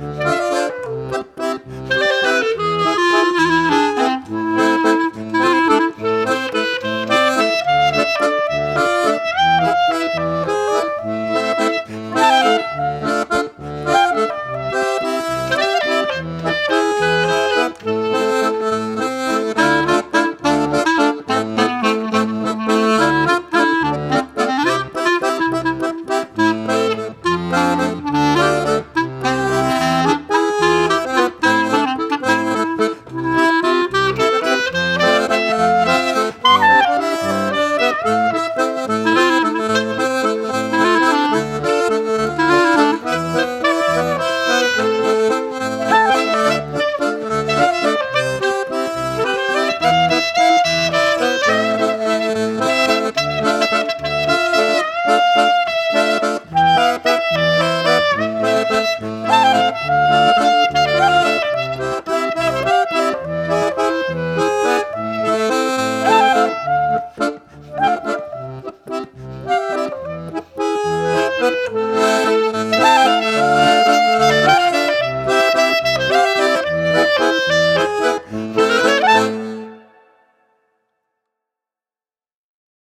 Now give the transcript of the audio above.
Música